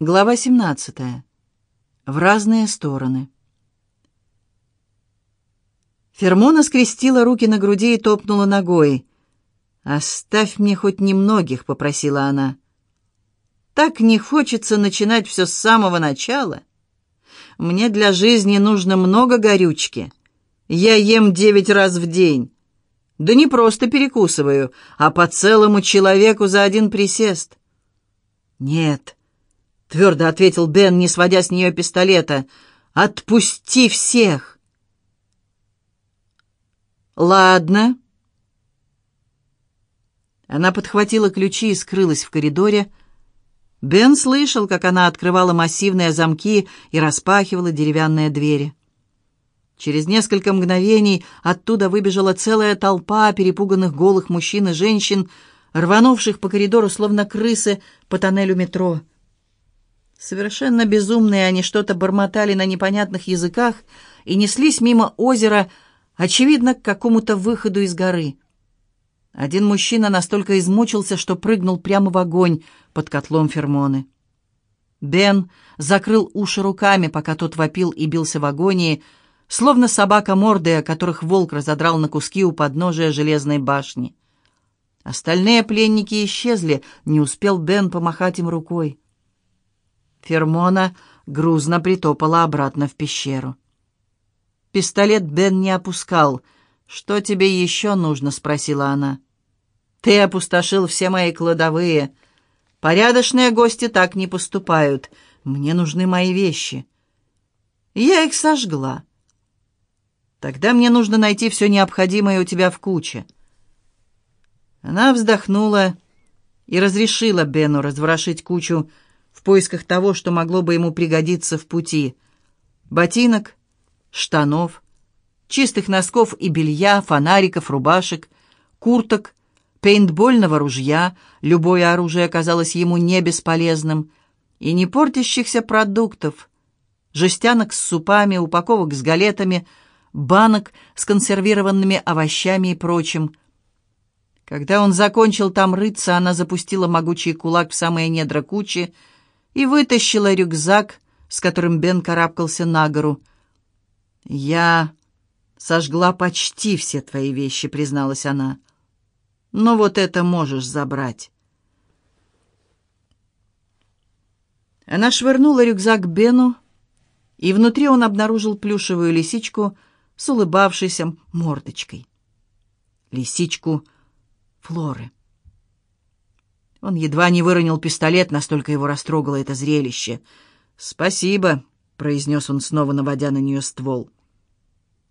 Глава 17. В разные стороны. Фермона скрестила руки на груди и топнула ногой. «Оставь мне хоть немногих», — попросила она. «Так не хочется начинать все с самого начала. Мне для жизни нужно много горючки. Я ем девять раз в день. Да не просто перекусываю, а по целому человеку за один присест». «Нет», — твердо ответил Бен, не сводя с нее пистолета. «Отпусти всех!» «Ладно». Она подхватила ключи и скрылась в коридоре. Бен слышал, как она открывала массивные замки и распахивала деревянные двери. Через несколько мгновений оттуда выбежала целая толпа перепуганных голых мужчин и женщин, рванувших по коридору, словно крысы, по тоннелю метро. Совершенно безумные они что-то бормотали на непонятных языках и неслись мимо озера, очевидно, к какому-то выходу из горы. Один мужчина настолько измучился, что прыгнул прямо в огонь под котлом Фермоны. Бен закрыл уши руками, пока тот вопил и бился в агонии, словно собака мордая, которых волк разодрал на куски у подножия железной башни. Остальные пленники исчезли, не успел Бен помахать им рукой. Фермона грузно притопала обратно в пещеру. Пистолет Бен не опускал. «Что тебе еще нужно?» — спросила она. «Ты опустошил все мои кладовые. Порядочные гости так не поступают. Мне нужны мои вещи». «Я их сожгла». «Тогда мне нужно найти все необходимое у тебя в куче». Она вздохнула и разрешила Бену разворошить кучу в поисках того, что могло бы ему пригодиться в пути. Ботинок, штанов, чистых носков и белья, фонариков, рубашек, курток, пейнтбольного ружья, любое оружие оказалось ему не бесполезным, и не портящихся продуктов, жестянок с супами, упаковок с галетами, банок с консервированными овощами и прочим. Когда он закончил там рыться, она запустила могучий кулак в самые недра кучи, и вытащила рюкзак, с которым Бен карабкался на гору. «Я сожгла почти все твои вещи», — призналась она. «Но вот это можешь забрать». Она швырнула рюкзак Бену, и внутри он обнаружил плюшевую лисичку с улыбавшейся мордочкой. Лисичку Флоры. Он едва не выронил пистолет, настолько его растрогало это зрелище. «Спасибо», — произнес он, снова наводя на нее ствол.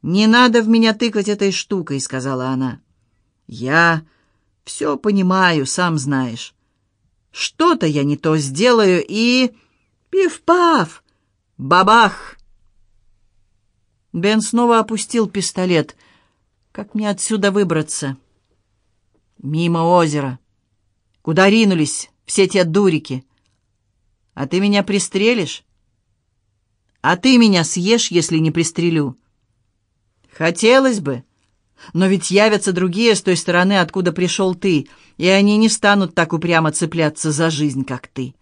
«Не надо в меня тыкать этой штукой», — сказала она. «Я все понимаю, сам знаешь. Что-то я не то сделаю и... Пиф-паф! Бабах!» Бен снова опустил пистолет. «Как мне отсюда выбраться?» «Мимо озера». Куда ринулись все те дурики? А ты меня пристрелишь? А ты меня съешь, если не пристрелю? Хотелось бы. Но ведь явятся другие с той стороны, откуда пришел ты, и они не станут так упрямо цепляться за жизнь, как ты.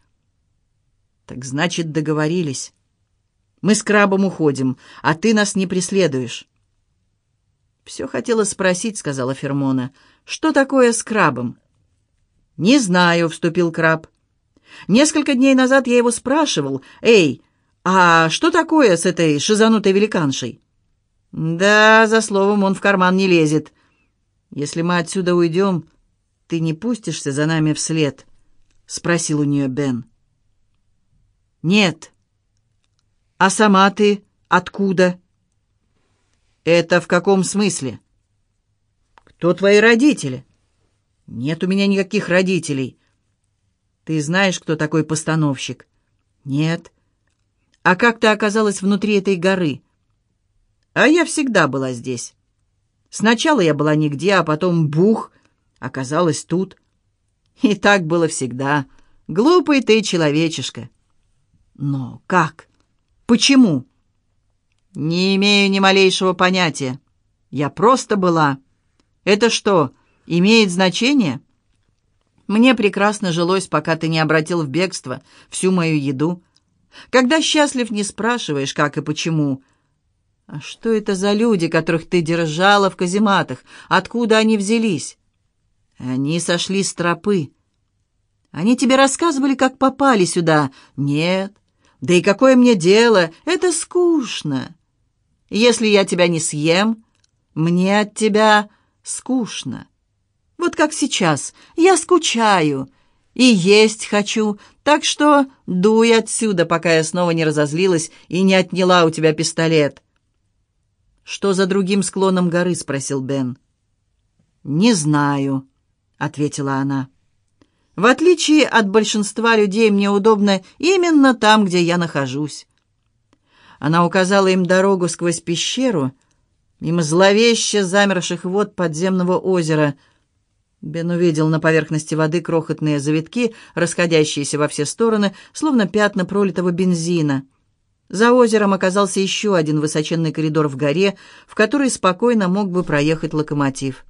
Так значит, договорились. Мы с крабом уходим, а ты нас не преследуешь. «Все хотела спросить», — сказала Фермона. «Что такое с крабом?» «Не знаю», — вступил краб. «Несколько дней назад я его спрашивал, «Эй, а что такое с этой шизанутой великаншей?» «Да, за словом он в карман не лезет. Если мы отсюда уйдем, ты не пустишься за нами вслед?» — спросил у нее Бен. «Нет». «А сама ты откуда?» «Это в каком смысле?» «Кто твои родители?» «Нет у меня никаких родителей». «Ты знаешь, кто такой постановщик?» «Нет». «А как ты оказалась внутри этой горы?» «А я всегда была здесь. Сначала я была нигде, а потом бух, оказалась тут. И так было всегда. Глупый ты человечишка». «Но как? Почему?» «Не имею ни малейшего понятия. Я просто была. Это что, имеет значение? Мне прекрасно жилось, пока ты не обратил в бегство всю мою еду. Когда счастлив, не спрашиваешь, как и почему. А что это за люди, которых ты держала в казематах? Откуда они взялись? Они сошли с тропы. Они тебе рассказывали, как попали сюда? Нет. Да и какое мне дело? Это скучно. Если я тебя не съем, мне от тебя скучно. Вот как сейчас. Я скучаю и есть хочу, так что дуй отсюда, пока я снова не разозлилась и не отняла у тебя пистолет. «Что за другим склоном горы?» — спросил Бен. «Не знаю», — ответила она. «В отличие от большинства людей, мне удобно именно там, где я нахожусь». Она указала им дорогу сквозь пещеру, мимо зловеще замерших вод подземного озера — Бен увидел на поверхности воды крохотные завитки, расходящиеся во все стороны, словно пятна пролитого бензина. За озером оказался еще один высоченный коридор в горе, в который спокойно мог бы проехать локомотив.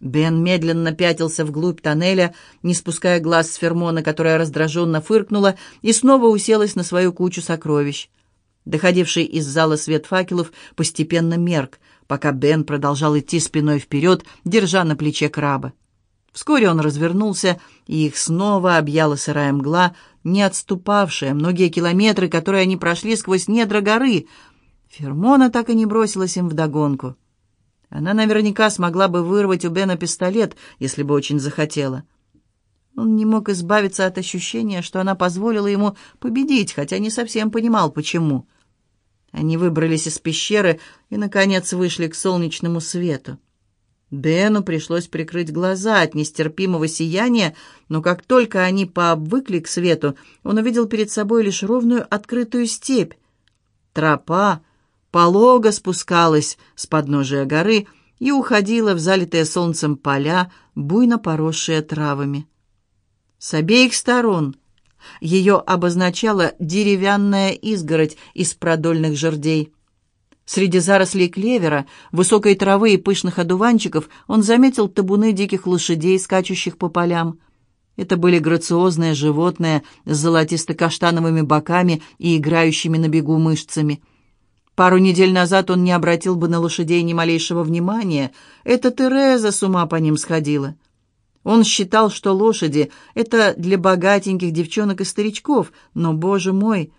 Бен медленно пятился вглубь тоннеля, не спуская глаз с Фермона, которая раздраженно фыркнула и снова уселась на свою кучу сокровищ. Доходивший из зала свет факелов постепенно мерк, пока Бен продолжал идти спиной вперед, держа на плече краба. Вскоре он развернулся, и их снова объяла сырая мгла, не отступавшая многие километры, которые они прошли сквозь недра горы. Фермона так и не бросилась им вдогонку. Она наверняка смогла бы вырвать у Бена пистолет, если бы очень захотела. Он не мог избавиться от ощущения, что она позволила ему победить, хотя не совсем понимал, почему. Они выбрались из пещеры и, наконец, вышли к солнечному свету. Бену пришлось прикрыть глаза от нестерпимого сияния, но как только они пообвыкли к свету, он увидел перед собой лишь ровную открытую степь. Тропа полого спускалась с подножия горы и уходила в залитые солнцем поля, буйно поросшие травами. С обеих сторон ее обозначала деревянная изгородь из продольных жердей. Среди зарослей клевера, высокой травы и пышных одуванчиков он заметил табуны диких лошадей, скачущих по полям. Это были грациозные животные с золотисто-каштановыми боками и играющими на бегу мышцами. Пару недель назад он не обратил бы на лошадей ни малейшего внимания. Это Тереза с ума по ним сходила. Он считал, что лошади — это для богатеньких девчонок и старичков, но, боже мой,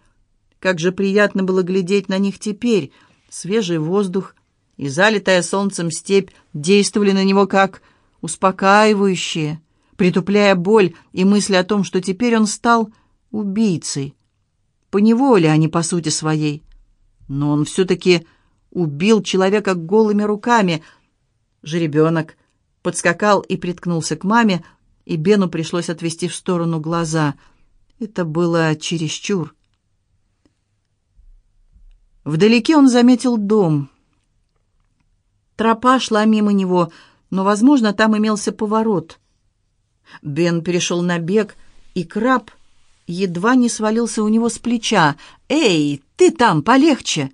как же приятно было глядеть на них теперь — Свежий воздух и залитая солнцем степь действовали на него как успокаивающие, притупляя боль и мысли о том, что теперь он стал убийцей. По неволе, а не по сути своей. Но он все-таки убил человека голыми руками. Жеребенок подскакал и приткнулся к маме, и Бену пришлось отвести в сторону глаза. Это было чересчур. Вдалеке он заметил дом. Тропа шла мимо него, но, возможно, там имелся поворот. Бен перешел на бег, и краб едва не свалился у него с плеча. «Эй, ты там, полегче!»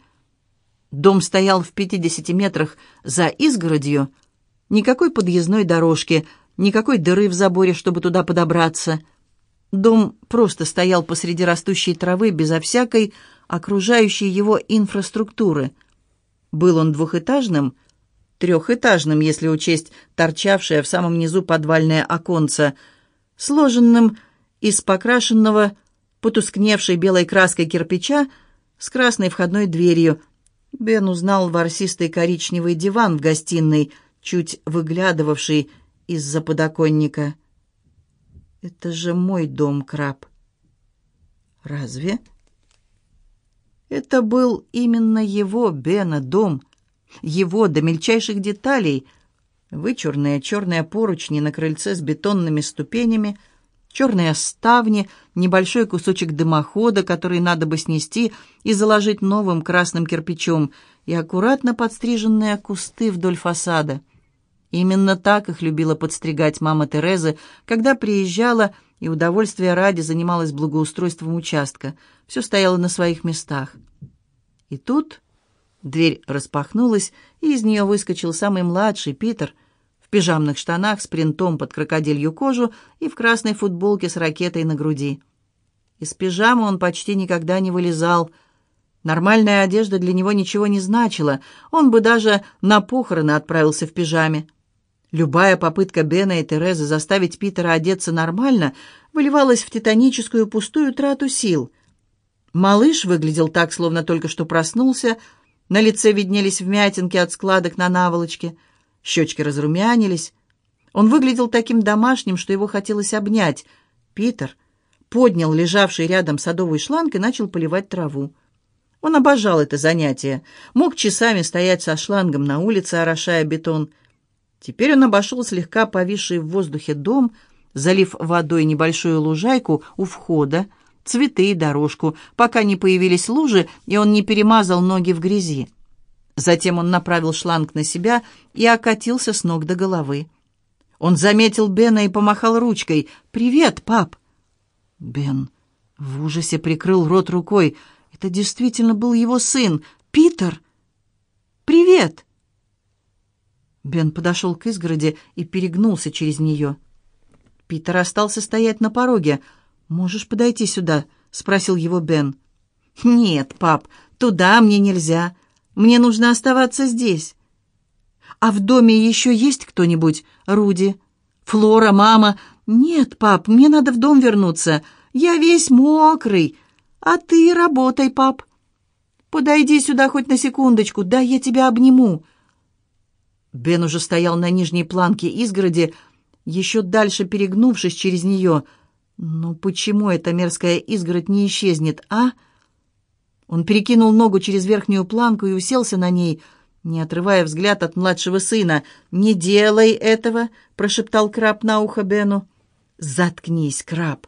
Дом стоял в пятидесяти метрах за изгородью. Никакой подъездной дорожки, никакой дыры в заборе, чтобы туда подобраться. Дом просто стоял посреди растущей травы безо всякой окружающей его инфраструктуры. Был он двухэтажным, трехэтажным, если учесть торчавшее в самом низу подвальное оконце, сложенным из покрашенного, потускневшей белой краской кирпича с красной входной дверью. Бен узнал ворсистый коричневый диван в гостиной, чуть выглядывавший из-за подоконника. «Это же мой дом, краб». «Разве?» Это был именно его, Бена, дом. Его до мельчайших деталей. Вычурные черные поручни на крыльце с бетонными ступенями, черные ставни, небольшой кусочек дымохода, который надо бы снести и заложить новым красным кирпичом, и аккуратно подстриженные кусты вдоль фасада. Именно так их любила подстригать мама Терезы, когда приезжала и удовольствия ради занималась благоустройством участка — все стояло на своих местах. И тут дверь распахнулась, и из нее выскочил самый младший, Питер, в пижамных штанах с принтом под крокодилью кожу и в красной футболке с ракетой на груди. Из пижамы он почти никогда не вылезал. Нормальная одежда для него ничего не значила, он бы даже на похороны отправился в пижаме. Любая попытка Бена и Терезы заставить Питера одеться нормально выливалась в титаническую пустую трату сил. Малыш выглядел так, словно только что проснулся, на лице виднелись вмятинки от складок на наволочке, щечки разрумянились. Он выглядел таким домашним, что его хотелось обнять. Питер поднял лежавший рядом садовый шланг и начал поливать траву. Он обожал это занятие, мог часами стоять со шлангом на улице, орошая бетон. Теперь он обошел слегка повисший в воздухе дом, залив водой небольшую лужайку у входа, цветы и дорожку, пока не появились лужи, и он не перемазал ноги в грязи. Затем он направил шланг на себя и окатился с ног до головы. Он заметил Бена и помахал ручкой. «Привет, пап!» Бен в ужасе прикрыл рот рукой. Это действительно был его сын, Питер. «Привет!» Бен подошел к изгороди и перегнулся через нее. Питер остался стоять на пороге. «Можешь подойти сюда?» — спросил его Бен. «Нет, пап, туда мне нельзя. Мне нужно оставаться здесь». «А в доме еще есть кто-нибудь, Руди? Флора, мама?» «Нет, пап, мне надо в дом вернуться. Я весь мокрый. А ты работай, пап. Подойди сюда хоть на секундочку, да я тебя обниму». Бен уже стоял на нижней планке изгороди, еще дальше перегнувшись через нее. «Ну почему эта мерзкая изгородь не исчезнет, а?» Он перекинул ногу через верхнюю планку и уселся на ней, не отрывая взгляд от младшего сына. «Не делай этого!» — прошептал краб на ухо Бену. «Заткнись, краб!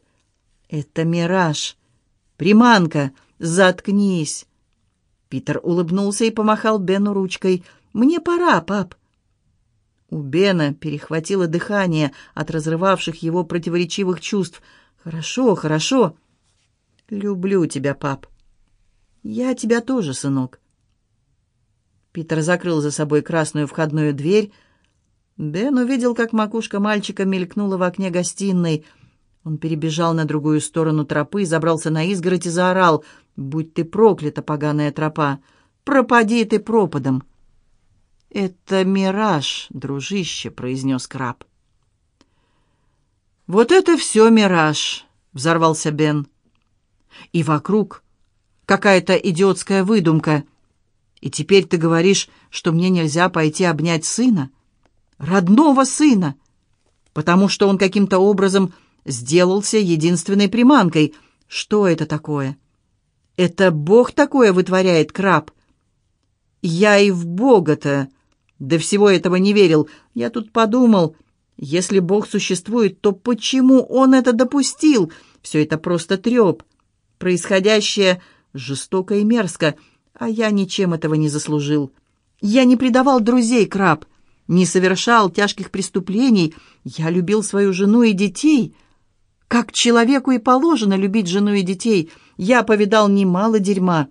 Это мираж! Приманка! Заткнись!» Питер улыбнулся и помахал Бену ручкой. «Мне пора, пап!» У Бена перехватило дыхание от разрывавших его противоречивых чувств. «Хорошо, хорошо. Люблю тебя, пап. Я тебя тоже, сынок». Питер закрыл за собой красную входную дверь, Бен увидел, как макушка мальчика мелькнула в окне гостиной. Он перебежал на другую сторону тропы, забрался на изгородь и заорал. «Будь ты проклята, поганая тропа! Пропади ты пропадом!» «Это мираж, дружище», — произнес краб. «Вот это все мираж», — взорвался Бен. «И вокруг какая-то идиотская выдумка. И теперь ты говоришь, что мне нельзя пойти обнять сына?» родного сына, потому что он каким-то образом сделался единственной приманкой. Что это такое? Это Бог такое вытворяет, краб. Я и в Бога-то до всего этого не верил. Я тут подумал, если Бог существует, то почему Он это допустил? Все это просто треп. Происходящее жестоко и мерзко, а я ничем этого не заслужил. Я не предавал друзей, краб не совершал тяжких преступлений. Я любил свою жену и детей. Как человеку и положено любить жену и детей, я повидал немало дерьма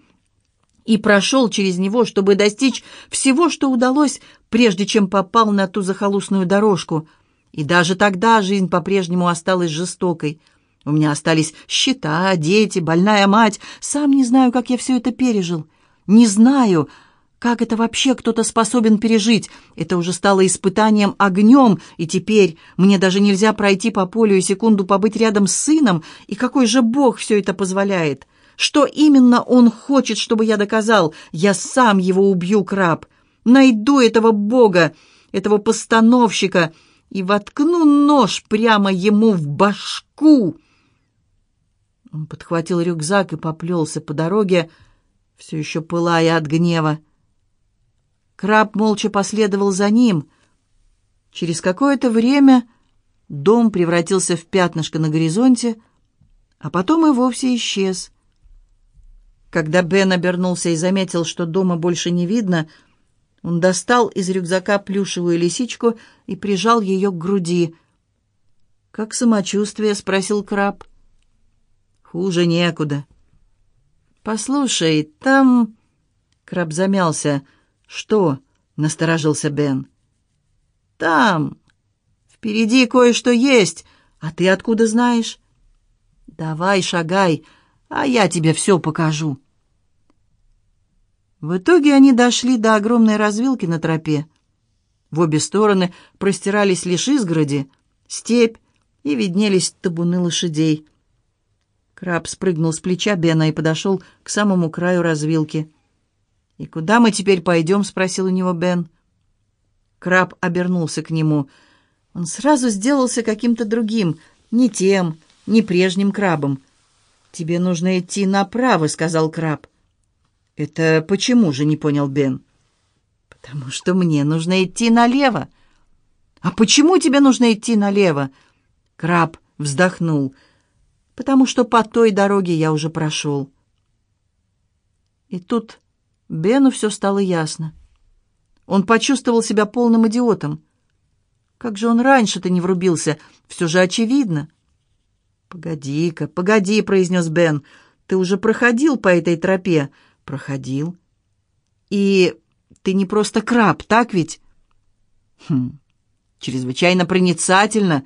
и прошел через него, чтобы достичь всего, что удалось, прежде чем попал на ту захолустную дорожку. И даже тогда жизнь по-прежнему осталась жестокой. У меня остались счета, дети, больная мать. Сам не знаю, как я все это пережил. Не знаю, как это вообще кто-то способен пережить? Это уже стало испытанием огнем, и теперь мне даже нельзя пройти по полю и секунду побыть рядом с сыном. И какой же Бог все это позволяет? Что именно Он хочет, чтобы я доказал? Я сам его убью, краб. Найду этого Бога, этого постановщика, и воткну нож прямо ему в башку. Он подхватил рюкзак и поплелся по дороге, все еще пылая от гнева. Краб молча последовал за ним. Через какое-то время дом превратился в пятнышко на горизонте, а потом и вовсе исчез. Когда Бен обернулся и заметил, что дома больше не видно, он достал из рюкзака плюшевую лисичку и прижал ее к груди. «Как самочувствие?» — спросил краб. «Хуже некуда». «Послушай, там...» Краб замялся. «Что?» — насторожился Бен. «Там Впереди кое-что есть, а ты откуда знаешь? Давай, шагай, а я тебе все покажу. В итоге они дошли до огромной развилки на тропе. В обе стороны простирались лишь изгороди, степь и виднелись табуны лошадей. Краб спрыгнул с плеча Бена и подошел к самому краю развилки. «И куда мы теперь пойдем?» — спросил у него Бен. Краб обернулся к нему. Он сразу сделался каким-то другим, не тем, не прежним крабом. «Тебе нужно идти направо», — сказал краб. «Это почему же?» — не понял Бен. «Потому что мне нужно идти налево». «А почему тебе нужно идти налево?» Краб вздохнул. «Потому что по той дороге я уже прошел». И тут Бену все стало ясно. Он почувствовал себя полным идиотом. Как же он раньше-то не врубился? Все же очевидно. «Погоди-ка, погоди», — произнес Бен. «Ты уже проходил по этой тропе?» «Проходил». «И ты не просто краб, так ведь?» «Хм, чрезвычайно проницательно.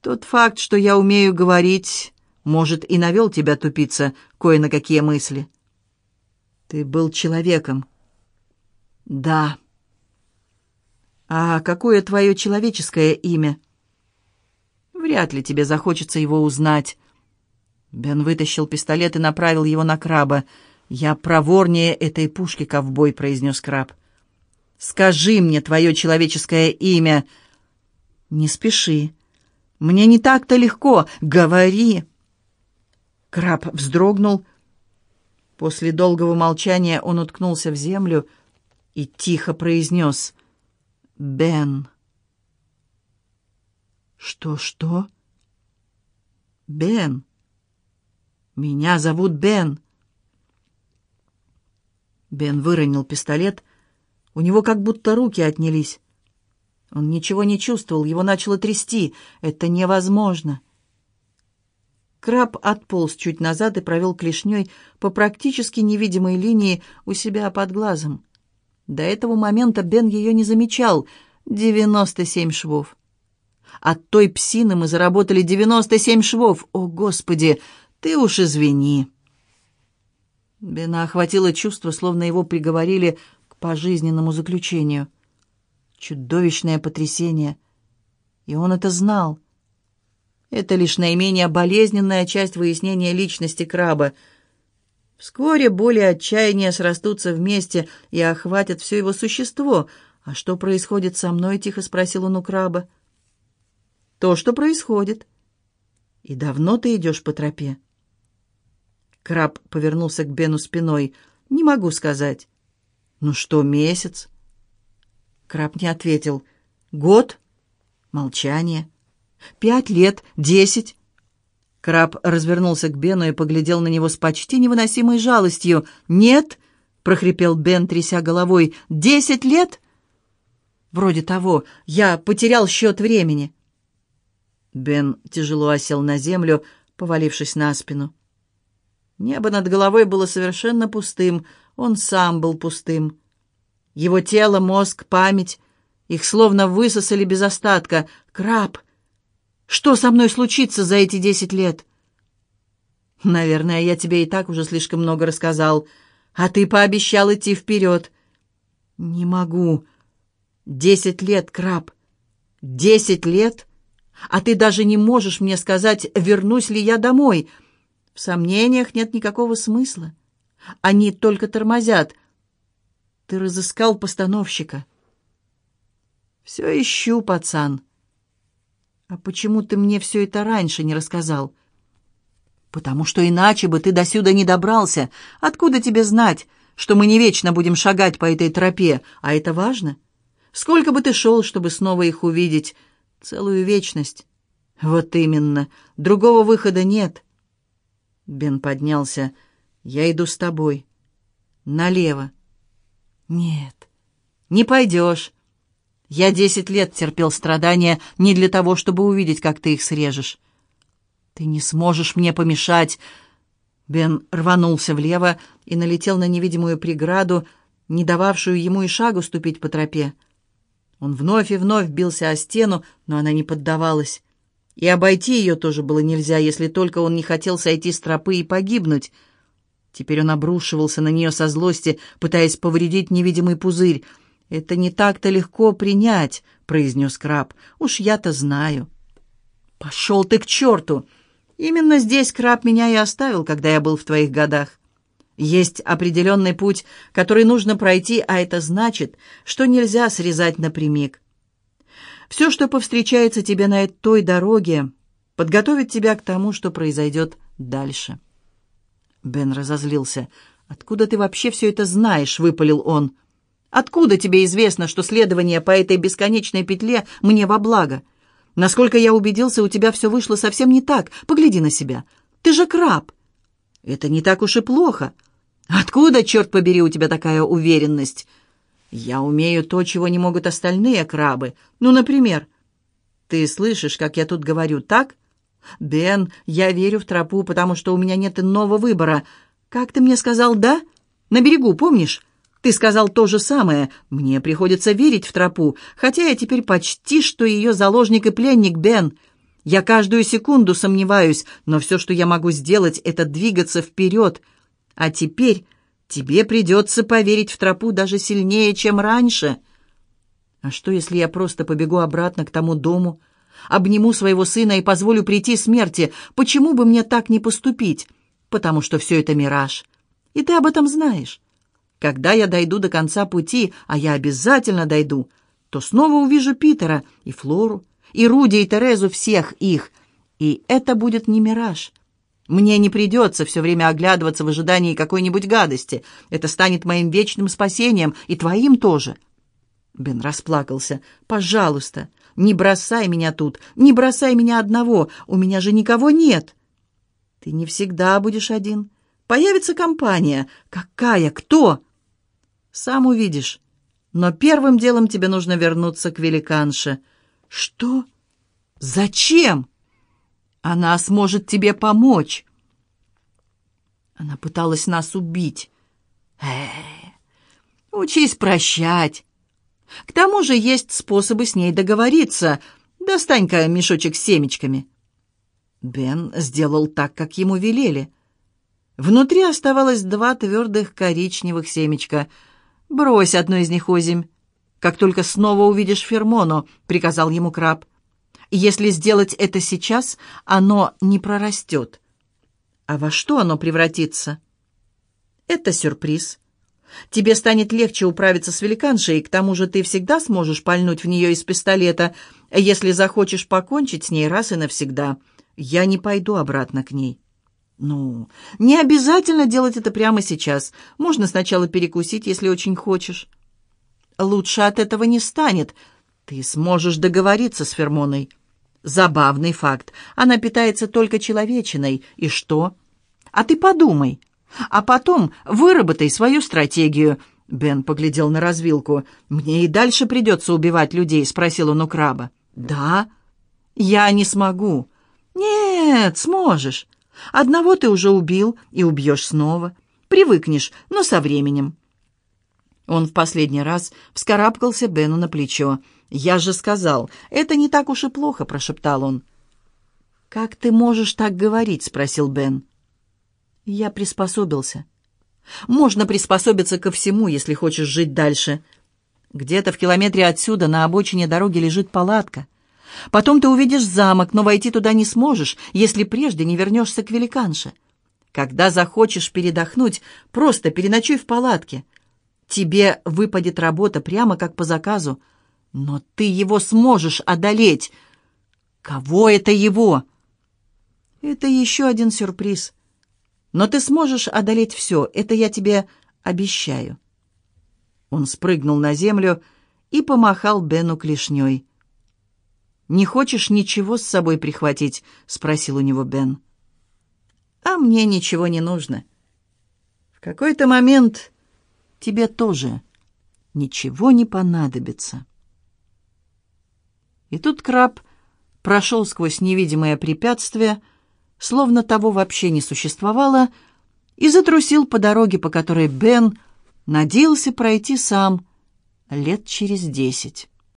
Тот факт, что я умею говорить, может, и навел тебя, тупица, кое на какие мысли». «Ты был человеком». «Да». «А какое твое человеческое имя?» «Вряд ли тебе захочется его узнать». Бен вытащил пистолет и направил его на краба. «Я проворнее этой пушки, ковбой», — произнес краб. «Скажи мне твое человеческое имя». «Не спеши. Мне не так-то легко. Говори». Краб вздрогнул. После долгого молчания он уткнулся в землю и тихо произнес «Бен». «Что-что?» «Бен. Меня зовут Бен». Бен выронил пистолет. У него как будто руки отнялись. Он ничего не чувствовал, его начало трясти. Это невозможно. Краб отполз чуть назад и провел клешней по практически невидимой линии у себя под глазом. До этого момента Бен ее не замечал. Девяносто семь швов. От той псины мы заработали девяносто семь швов. О, Господи, ты уж извини. Бена охватило чувство, словно его приговорили к пожизненному заключению. Чудовищное потрясение. И он это знал. Это лишь наименее болезненная часть выяснения личности краба. Вскоре боли и отчаяние срастутся вместе и охватят все его существо. «А что происходит со мной?» — тихо спросил он у краба. «То, что происходит». «И давно ты идешь по тропе?» Краб повернулся к Бену спиной. «Не могу сказать». «Ну что, месяц?» Краб не ответил. «Год?» Молчание. «Пять лет? Десять?» Краб развернулся к Бену и поглядел на него с почти невыносимой жалостью. «Нет?» — прохрипел Бен, тряся головой. «Десять лет?» «Вроде того. Я потерял счет времени». Бен тяжело осел на землю, повалившись на спину. Небо над головой было совершенно пустым, он сам был пустым. Его тело, мозг, память, их словно высосали без остатка. Краб! Что со мной случится за эти десять лет? Наверное, я тебе и так уже слишком много рассказал, а ты пообещал идти вперед. Не могу. Десять лет, краб. Десять лет? А ты даже не можешь мне сказать, вернусь ли я домой — в сомнениях нет никакого смысла. Они только тормозят. Ты разыскал постановщика. Все ищу, пацан. А почему ты мне все это раньше не рассказал? Потому что иначе бы ты досюда не добрался. Откуда тебе знать, что мы не вечно будем шагать по этой тропе? А это важно? Сколько бы ты шел, чтобы снова их увидеть? Целую вечность. Вот именно. Другого выхода нет. Бен поднялся. «Я иду с тобой. Налево». «Нет, не пойдешь. Я десять лет терпел страдания не для того, чтобы увидеть, как ты их срежешь. Ты не сможешь мне помешать». Бен рванулся влево и налетел на невидимую преграду, не дававшую ему и шагу ступить по тропе. Он вновь и вновь бился о стену, но она не поддавалась. И обойти ее тоже было нельзя, если только он не хотел сойти с тропы и погибнуть. Теперь он обрушивался на нее со злости, пытаясь повредить невидимый пузырь. «Это не так-то легко принять», — произнес краб. «Уж я-то знаю». «Пошел ты к черту! Именно здесь краб меня и оставил, когда я был в твоих годах. Есть определенный путь, который нужно пройти, а это значит, что нельзя срезать напрямик. Все, что повстречается тебе на той дороге, подготовит тебя к тому, что произойдет дальше. Бен разозлился. «Откуда ты вообще все это знаешь?» — выпалил он. «Откуда тебе известно, что следование по этой бесконечной петле мне во благо? Насколько я убедился, у тебя все вышло совсем не так. Погляди на себя. Ты же краб. Это не так уж и плохо. Откуда, черт побери, у тебя такая уверенность? Я умею то, чего не могут остальные крабы. Ну, например, ты слышишь, как я тут говорю, так? Бен, я верю в тропу, потому что у меня нет иного выбора. Как ты мне сказал, да? На берегу, помнишь? Ты сказал то же самое. Мне приходится верить в тропу, хотя я теперь почти что ее заложник и пленник, Бен. Я каждую секунду сомневаюсь, но все, что я могу сделать, это двигаться вперед — а теперь тебе придется поверить в тропу даже сильнее, чем раньше. А что, если я просто побегу обратно к тому дому, обниму своего сына и позволю прийти смерти? Почему бы мне так не поступить? Потому что все это мираж. И ты об этом знаешь. Когда я дойду до конца пути, а я обязательно дойду, то снова увижу Питера и Флору, и Руди, и Терезу, всех их. И это будет не мираж, мне не придется все время оглядываться в ожидании какой-нибудь гадости. Это станет моим вечным спасением, и твоим тоже». Бен расплакался. «Пожалуйста, не бросай меня тут, не бросай меня одного, у меня же никого нет». «Ты не всегда будешь один. Появится компания. Какая? Кто?» «Сам увидишь. Но первым делом тебе нужно вернуться к великанше». «Что? Зачем?» Она сможет тебе помочь. Она пыталась нас убить. Э, -э, э учись прощать. К тому же есть способы с ней договориться. Достань-ка мешочек с семечками. Бен сделал так, как ему велели. Внутри оставалось два твердых коричневых семечка. «Брось одно из них озимь. Как только снова увидишь Фермону», — приказал ему краб. Если сделать это сейчас, оно не прорастет. А во что оно превратится? Это сюрприз. Тебе станет легче управиться с великаншей, к тому же ты всегда сможешь пальнуть в нее из пистолета, если захочешь покончить с ней раз и навсегда. Я не пойду обратно к ней. Ну, не обязательно делать это прямо сейчас. Можно сначала перекусить, если очень хочешь. Лучше от этого не станет, — ты сможешь договориться с Фермоной. Забавный факт. Она питается только человечиной. И что? А ты подумай. А потом выработай свою стратегию. Бен поглядел на развилку. «Мне и дальше придется убивать людей?» — спросил он у краба. «Да». «Я не смогу». «Нет, сможешь. Одного ты уже убил и убьешь снова. Привыкнешь, но со временем». Он в последний раз вскарабкался Бену на плечо. «Я же сказал, это не так уж и плохо», — прошептал он. «Как ты можешь так говорить?» — спросил Бен. «Я приспособился. Можно приспособиться ко всему, если хочешь жить дальше. Где-то в километре отсюда на обочине дороги лежит палатка. Потом ты увидишь замок, но войти туда не сможешь, если прежде не вернешься к великанше. Когда захочешь передохнуть, просто переночуй в палатке. Тебе выпадет работа прямо как по заказу, но ты его сможешь одолеть. Кого это его? Это еще один сюрприз. Но ты сможешь одолеть все, это я тебе обещаю. Он спрыгнул на землю и помахал Бену клешней. «Не хочешь ничего с собой прихватить?» — спросил у него Бен. «А мне ничего не нужно. В какой-то момент тебе тоже ничего не понадобится». И тут краб прошел сквозь невидимое препятствие, словно того вообще не существовало, и затрусил по дороге, по которой Бен надеялся пройти сам лет через десять.